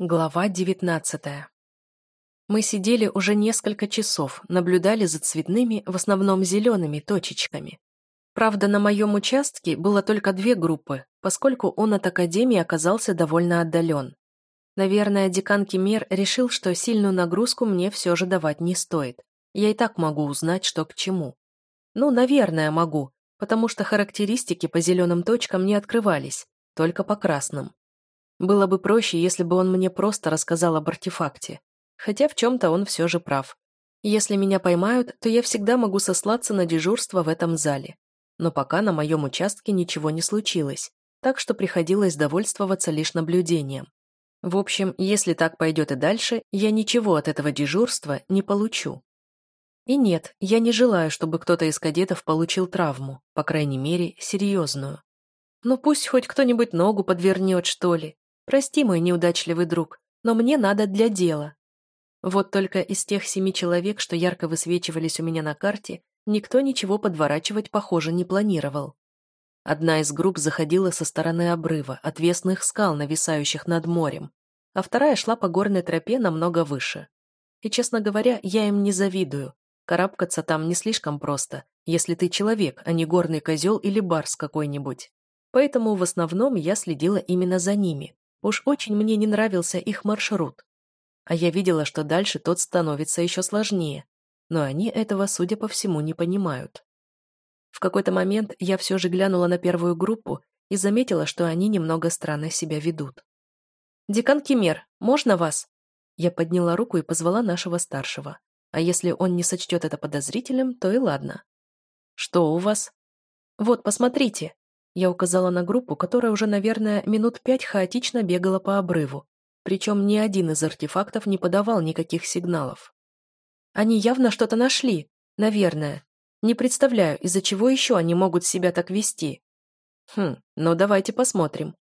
Глава девятнадцатая. Мы сидели уже несколько часов, наблюдали за цветными, в основном зелеными, точечками. Правда, на моем участке было только две группы, поскольку он от Академии оказался довольно отдален. Наверное, декан Кемер решил, что сильную нагрузку мне все же давать не стоит. Я и так могу узнать, что к чему. Ну, наверное, могу, потому что характеристики по зеленым точкам не открывались, только по красным. Было бы проще, если бы он мне просто рассказал об артефакте. Хотя в чем-то он все же прав. Если меня поймают, то я всегда могу сослаться на дежурство в этом зале. Но пока на моем участке ничего не случилось, так что приходилось довольствоваться лишь наблюдением. В общем, если так пойдет и дальше, я ничего от этого дежурства не получу. И нет, я не желаю, чтобы кто-то из кадетов получил травму, по крайней мере, серьезную. Ну пусть хоть кто-нибудь ногу подвернет, что ли, Прости, мой неудачливый друг, но мне надо для дела. Вот только из тех семи человек, что ярко высвечивались у меня на карте, никто ничего подворачивать, похоже, не планировал. Одна из групп заходила со стороны обрыва, отвесных скал, нависающих над морем, а вторая шла по горной тропе намного выше. И, честно говоря, я им не завидую. Карабкаться там не слишком просто, если ты человек, а не горный козел или барс какой-нибудь. Поэтому в основном я следила именно за ними, Уж очень мне не нравился их маршрут. А я видела, что дальше тот становится еще сложнее. Но они этого, судя по всему, не понимают. В какой-то момент я все же глянула на первую группу и заметила, что они немного странно себя ведут. «Декан Кемер, можно вас?» Я подняла руку и позвала нашего старшего. А если он не сочтет это подозрительным, то и ладно. «Что у вас?» «Вот, посмотрите», я указала на группу, которая уже, наверное, минут пять хаотично бегала по обрыву. Причем ни один из артефактов не подавал никаких сигналов. Они явно что-то нашли, наверное. Не представляю, из-за чего еще они могут себя так вести. Хм, ну давайте посмотрим.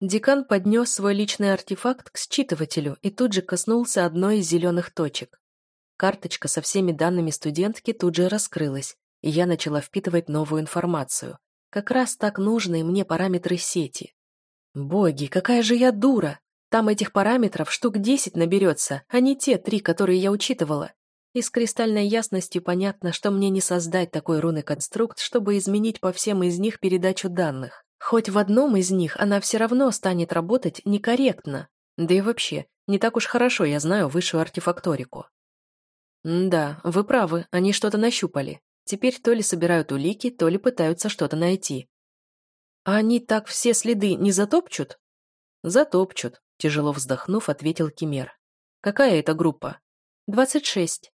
Декан поднес свой личный артефакт к считывателю и тут же коснулся одной из зеленых точек. Карточка со всеми данными студентки тут же раскрылась, и я начала впитывать новую информацию. Как раз так нужные мне параметры сети. Боги, какая же я дура! Там этих параметров штук десять наберется, а не те три, которые я учитывала. И с кристальной ясностью понятно, что мне не создать такой руны конструкт, чтобы изменить по всем из них передачу данных. Хоть в одном из них она все равно станет работать некорректно. Да и вообще, не так уж хорошо я знаю высшую артефакторику. М да, вы правы, они что-то нащупали. Теперь то ли собирают улики, то ли пытаются что-то найти. А они так все следы не затопчут? Затопчут, тяжело вздохнув, ответил Кимер. Какая это группа? Двадцать шесть.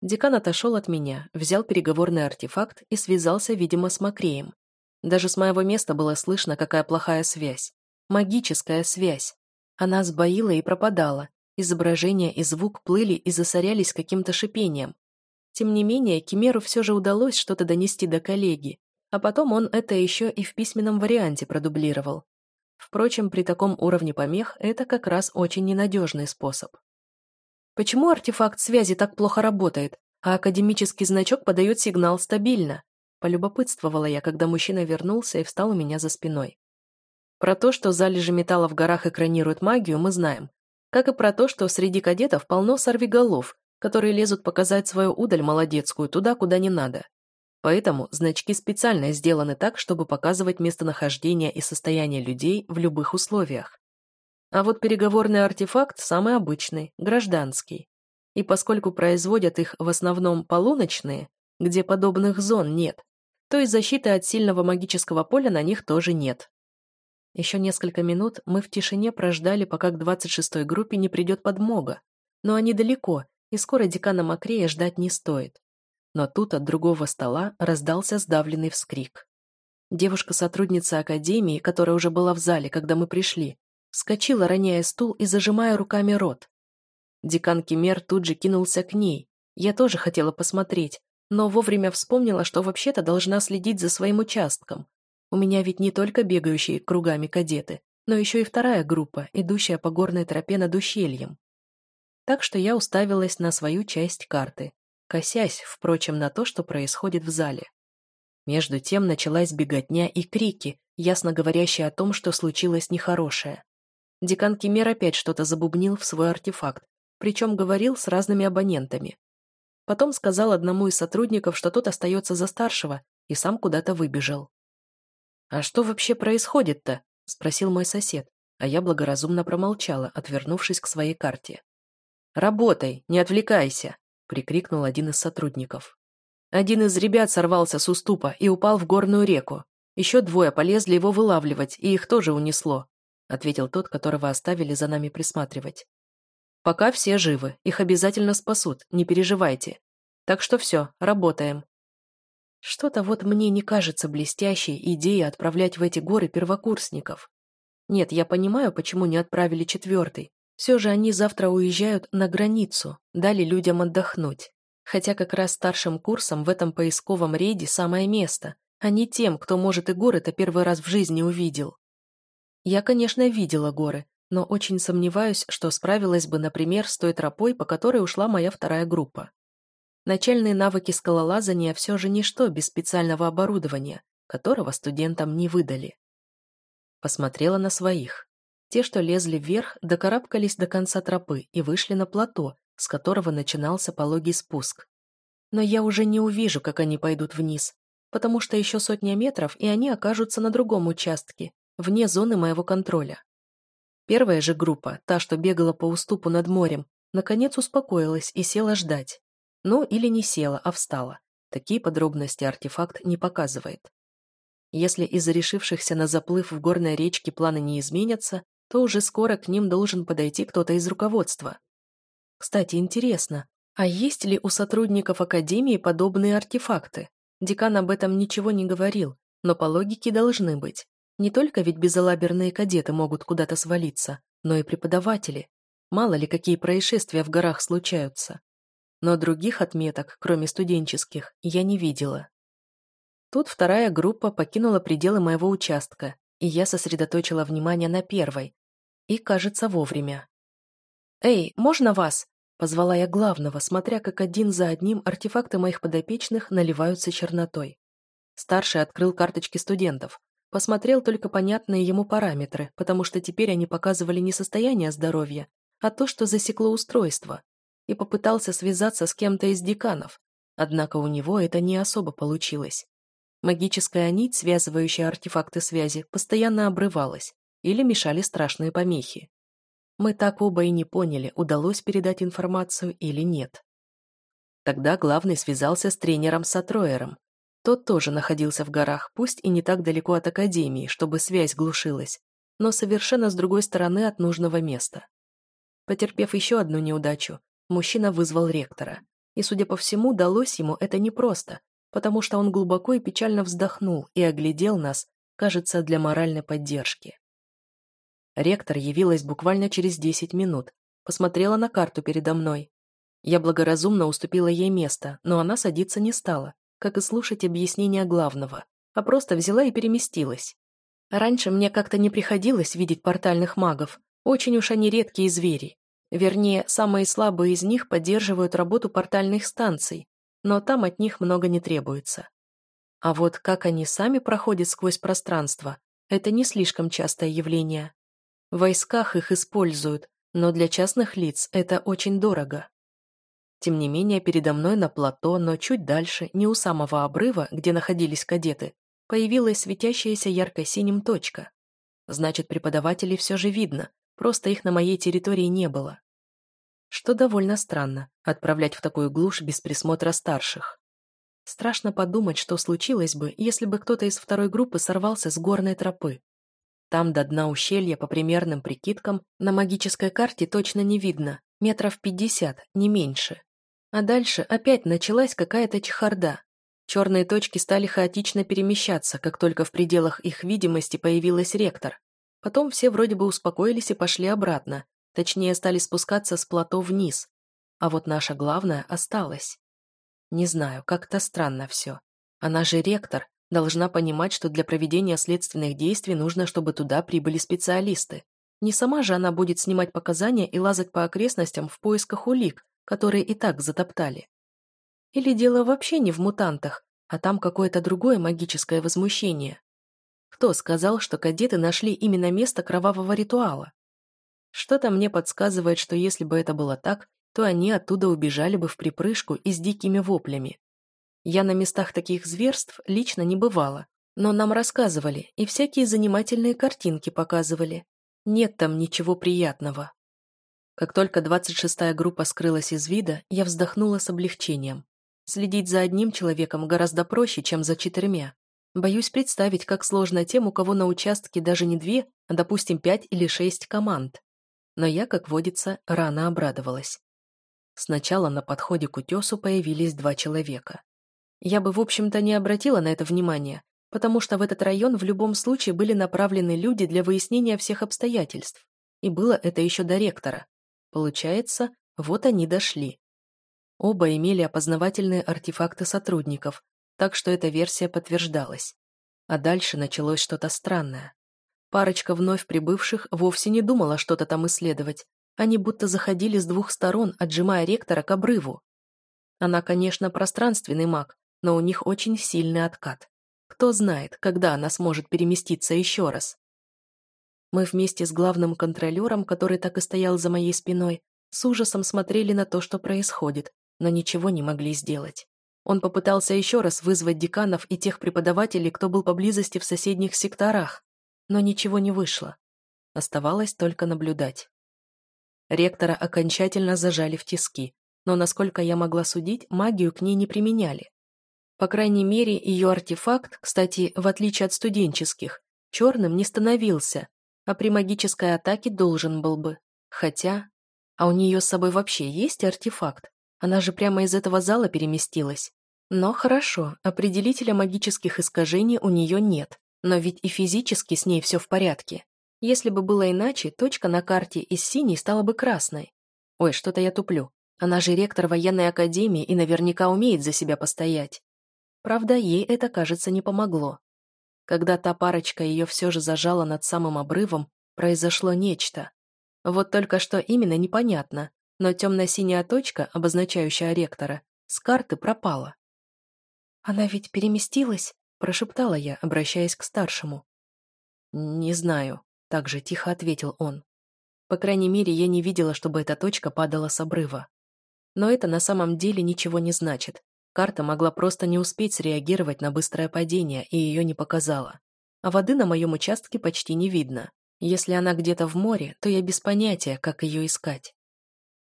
Декан отошел от меня, взял переговорный артефакт и связался, видимо, с Макреем. Даже с моего места было слышно, какая плохая связь. Магическая связь. Она сбоила и пропадала. Изображение и звук плыли и засорялись каким-то шипением. Тем не менее, Кимеру все же удалось что-то донести до коллеги, а потом он это еще и в письменном варианте продублировал. Впрочем, при таком уровне помех это как раз очень ненадежный способ. Почему артефакт связи так плохо работает, а академический значок подает сигнал стабильно? Полюбопытствовала я, когда мужчина вернулся и встал у меня за спиной. Про то, что залежи металла в горах экранируют магию, мы знаем. Как и про то, что среди кадетов полно сорвиголов, которые лезут показать свою удаль молодецкую туда, куда не надо. Поэтому значки специально сделаны так, чтобы показывать местонахождение и состояние людей в любых условиях. А вот переговорный артефакт самый обычный, гражданский. И поскольку производят их в основном полуночные, где подобных зон нет, то и защиты от сильного магического поля на них тоже нет. Еще несколько минут мы в тишине прождали, пока к 26-й группе не придет подмога. Но они далеко, и скоро декана Макрея ждать не стоит. Но тут от другого стола раздался сдавленный вскрик. Девушка-сотрудница академии, которая уже была в зале, когда мы пришли, вскочила, роняя стул и зажимая руками рот. Декан Кемер тут же кинулся к ней. Я тоже хотела посмотреть, но вовремя вспомнила, что вообще-то должна следить за своим участком. У меня ведь не только бегающие кругами кадеты, но еще и вторая группа, идущая по горной тропе над ущельем так что я уставилась на свою часть карты, косясь, впрочем, на то, что происходит в зале. Между тем началась беготня и крики, ясно говорящие о том, что случилось нехорошее. Декан Кемер опять что-то забубнил в свой артефакт, причем говорил с разными абонентами. Потом сказал одному из сотрудников, что тот остается за старшего, и сам куда-то выбежал. «А что вообще происходит-то?» – спросил мой сосед, а я благоразумно промолчала, отвернувшись к своей карте. «Работай, не отвлекайся!» – прикрикнул один из сотрудников. Один из ребят сорвался с уступа и упал в горную реку. Еще двое полезли его вылавливать, и их тоже унесло», — ответил тот, которого оставили за нами присматривать. «Пока все живы, их обязательно спасут, не переживайте. Так что все, работаем». Что-то вот мне не кажется блестящей идеей отправлять в эти горы первокурсников. Нет, я понимаю, почему не отправили четвертый. Все же они завтра уезжают на границу, дали людям отдохнуть. Хотя как раз старшим курсом в этом поисковом рейде самое место, а не тем, кто, может, и горы-то первый раз в жизни увидел. Я, конечно, видела горы, но очень сомневаюсь, что справилась бы, например, с той тропой, по которой ушла моя вторая группа. Начальные навыки скалолазания все же ничто без специального оборудования, которого студентам не выдали. Посмотрела на своих. Те, что лезли вверх, докарабкались до конца тропы и вышли на плато, с которого начинался пологий спуск. Но я уже не увижу, как они пойдут вниз, потому что еще сотня метров, и они окажутся на другом участке, вне зоны моего контроля. Первая же группа, та, что бегала по уступу над морем, наконец успокоилась и села ждать. Ну, или не села, а встала. Такие подробности артефакт не показывает. Если из-за решившихся на заплыв в горной речке планы не изменятся, то уже скоро к ним должен подойти кто-то из руководства. Кстати, интересно, а есть ли у сотрудников Академии подобные артефакты? Декан об этом ничего не говорил, но по логике должны быть. Не только ведь безалаберные кадеты могут куда-то свалиться, но и преподаватели. Мало ли какие происшествия в горах случаются. Но других отметок, кроме студенческих, я не видела. Тут вторая группа покинула пределы моего участка, и я сосредоточила внимание на первой. И, кажется, вовремя. «Эй, можно вас?» Позвала я главного, смотря как один за одним артефакты моих подопечных наливаются чернотой. Старший открыл карточки студентов. Посмотрел только понятные ему параметры, потому что теперь они показывали не состояние здоровья, а то, что засекло устройство. И попытался связаться с кем-то из деканов. Однако у него это не особо получилось. Магическая нить, связывающая артефакты связи, постоянно обрывалась или мешали страшные помехи. Мы так оба и не поняли, удалось передать информацию или нет. Тогда главный связался с тренером Сатроером. Тот тоже находился в горах, пусть и не так далеко от Академии, чтобы связь глушилась, но совершенно с другой стороны от нужного места. Потерпев еще одну неудачу, мужчина вызвал ректора. И, судя по всему, далось ему это непросто, потому что он глубоко и печально вздохнул и оглядел нас, кажется, для моральной поддержки. Ректор явилась буквально через 10 минут. Посмотрела на карту передо мной. Я благоразумно уступила ей место, но она садиться не стала, как и слушать объяснения главного, а просто взяла и переместилась. Раньше мне как-то не приходилось видеть портальных магов, очень уж они редкие звери. Вернее, самые слабые из них поддерживают работу портальных станций, но там от них много не требуется. А вот как они сами проходят сквозь пространство, это не слишком частое явление. В войсках их используют, но для частных лиц это очень дорого. Тем не менее, передо мной на плато, но чуть дальше, не у самого обрыва, где находились кадеты, появилась светящаяся ярко-синим точка. Значит, преподавателей все же видно, просто их на моей территории не было. Что довольно странно, отправлять в такую глушь без присмотра старших. Страшно подумать, что случилось бы, если бы кто-то из второй группы сорвался с горной тропы. Там до дна ущелья, по примерным прикидкам, на магической карте точно не видно, метров пятьдесят, не меньше. А дальше опять началась какая-то чехарда. Черные точки стали хаотично перемещаться, как только в пределах их видимости появилась ректор. Потом все вроде бы успокоились и пошли обратно, точнее стали спускаться с плато вниз. А вот наша главная осталась. Не знаю, как-то странно все. Она же ректор, Должна понимать, что для проведения следственных действий нужно, чтобы туда прибыли специалисты. Не сама же она будет снимать показания и лазать по окрестностям в поисках улик, которые и так затоптали. Или дело вообще не в мутантах, а там какое-то другое магическое возмущение. Кто сказал, что кадеты нашли именно место кровавого ритуала? Что-то мне подсказывает, что если бы это было так, то они оттуда убежали бы в припрыжку и с дикими воплями. Я на местах таких зверств лично не бывала, но нам рассказывали и всякие занимательные картинки показывали. Нет там ничего приятного. Как только 26-я группа скрылась из вида, я вздохнула с облегчением. Следить за одним человеком гораздо проще, чем за четырьмя. Боюсь представить, как сложно тем, у кого на участке даже не две, а, допустим, пять или шесть команд. Но я, как водится, рано обрадовалась. Сначала на подходе к утесу появились два человека. Я бы, в общем-то, не обратила на это внимания, потому что в этот район в любом случае были направлены люди для выяснения всех обстоятельств. И было это еще до ректора. Получается, вот они дошли. Оба имели опознавательные артефакты сотрудников, так что эта версия подтверждалась. А дальше началось что-то странное. Парочка вновь прибывших вовсе не думала что-то там исследовать. Они будто заходили с двух сторон, отжимая ректора к обрыву. Она, конечно, пространственный маг, но у них очень сильный откат. Кто знает, когда она сможет переместиться еще раз. Мы вместе с главным контролером, который так и стоял за моей спиной, с ужасом смотрели на то, что происходит, но ничего не могли сделать. Он попытался еще раз вызвать деканов и тех преподавателей, кто был поблизости в соседних секторах, но ничего не вышло. Оставалось только наблюдать. Ректора окончательно зажали в тиски, но, насколько я могла судить, магию к ней не применяли. По крайней мере, ее артефакт, кстати, в отличие от студенческих, черным не становился, а при магической атаке должен был бы. Хотя... А у нее с собой вообще есть артефакт? Она же прямо из этого зала переместилась. Но хорошо, определителя магических искажений у нее нет. Но ведь и физически с ней все в порядке. Если бы было иначе, точка на карте из синей стала бы красной. Ой, что-то я туплю. Она же ректор военной академии и наверняка умеет за себя постоять. Правда, ей это, кажется, не помогло. Когда та парочка ее все же зажала над самым обрывом, произошло нечто. Вот только что именно непонятно, но темно-синяя точка, обозначающая ректора, с карты пропала. «Она ведь переместилась?» – прошептала я, обращаясь к старшему. «Не знаю», – также тихо ответил он. По крайней мере, я не видела, чтобы эта точка падала с обрыва. Но это на самом деле ничего не значит. Карта могла просто не успеть среагировать на быстрое падение, и ее не показала. А воды на моем участке почти не видно. Если она где-то в море, то я без понятия, как ее искать.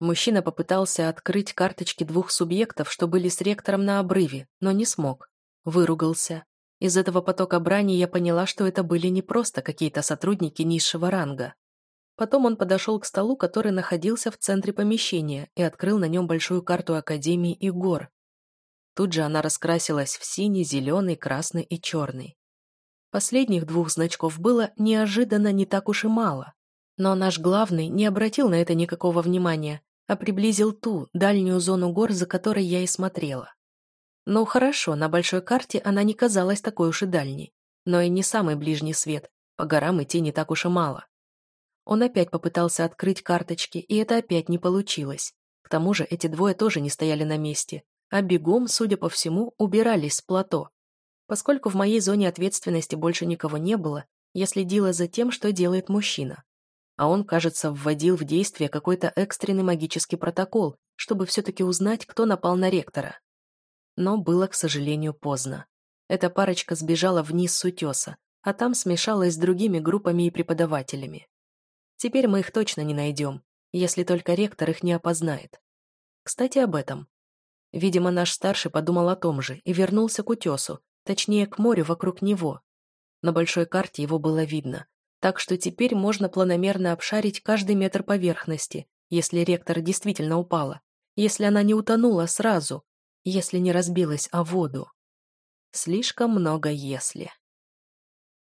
Мужчина попытался открыть карточки двух субъектов, что были с ректором на обрыве, но не смог. Выругался. Из этого потока брани я поняла, что это были не просто какие-то сотрудники низшего ранга. Потом он подошел к столу, который находился в центре помещения, и открыл на нем большую карту Академии и гор. Тут же она раскрасилась в синий, зеленый, красный и черный. Последних двух значков было неожиданно не так уж и мало. Но наш главный не обратил на это никакого внимания, а приблизил ту, дальнюю зону гор, за которой я и смотрела. Ну хорошо, на большой карте она не казалась такой уж и дальней, но и не самый ближний свет, по горам идти не так уж и мало. Он опять попытался открыть карточки, и это опять не получилось. К тому же эти двое тоже не стояли на месте, а бегом, судя по всему, убирались с плато. Поскольку в моей зоне ответственности больше никого не было, я следила за тем, что делает мужчина а он, кажется, вводил в действие какой-то экстренный магический протокол, чтобы все-таки узнать, кто напал на ректора. Но было, к сожалению, поздно. Эта парочка сбежала вниз с утеса, а там смешалась с другими группами и преподавателями. Теперь мы их точно не найдем, если только ректор их не опознает. Кстати, об этом. Видимо, наш старший подумал о том же и вернулся к утесу, точнее, к морю вокруг него. На большой карте его было видно, так что теперь можно планомерно обшарить каждый метр поверхности, если ректор действительно упала, если она не утонула сразу, если не разбилась о воду. Слишком много «если».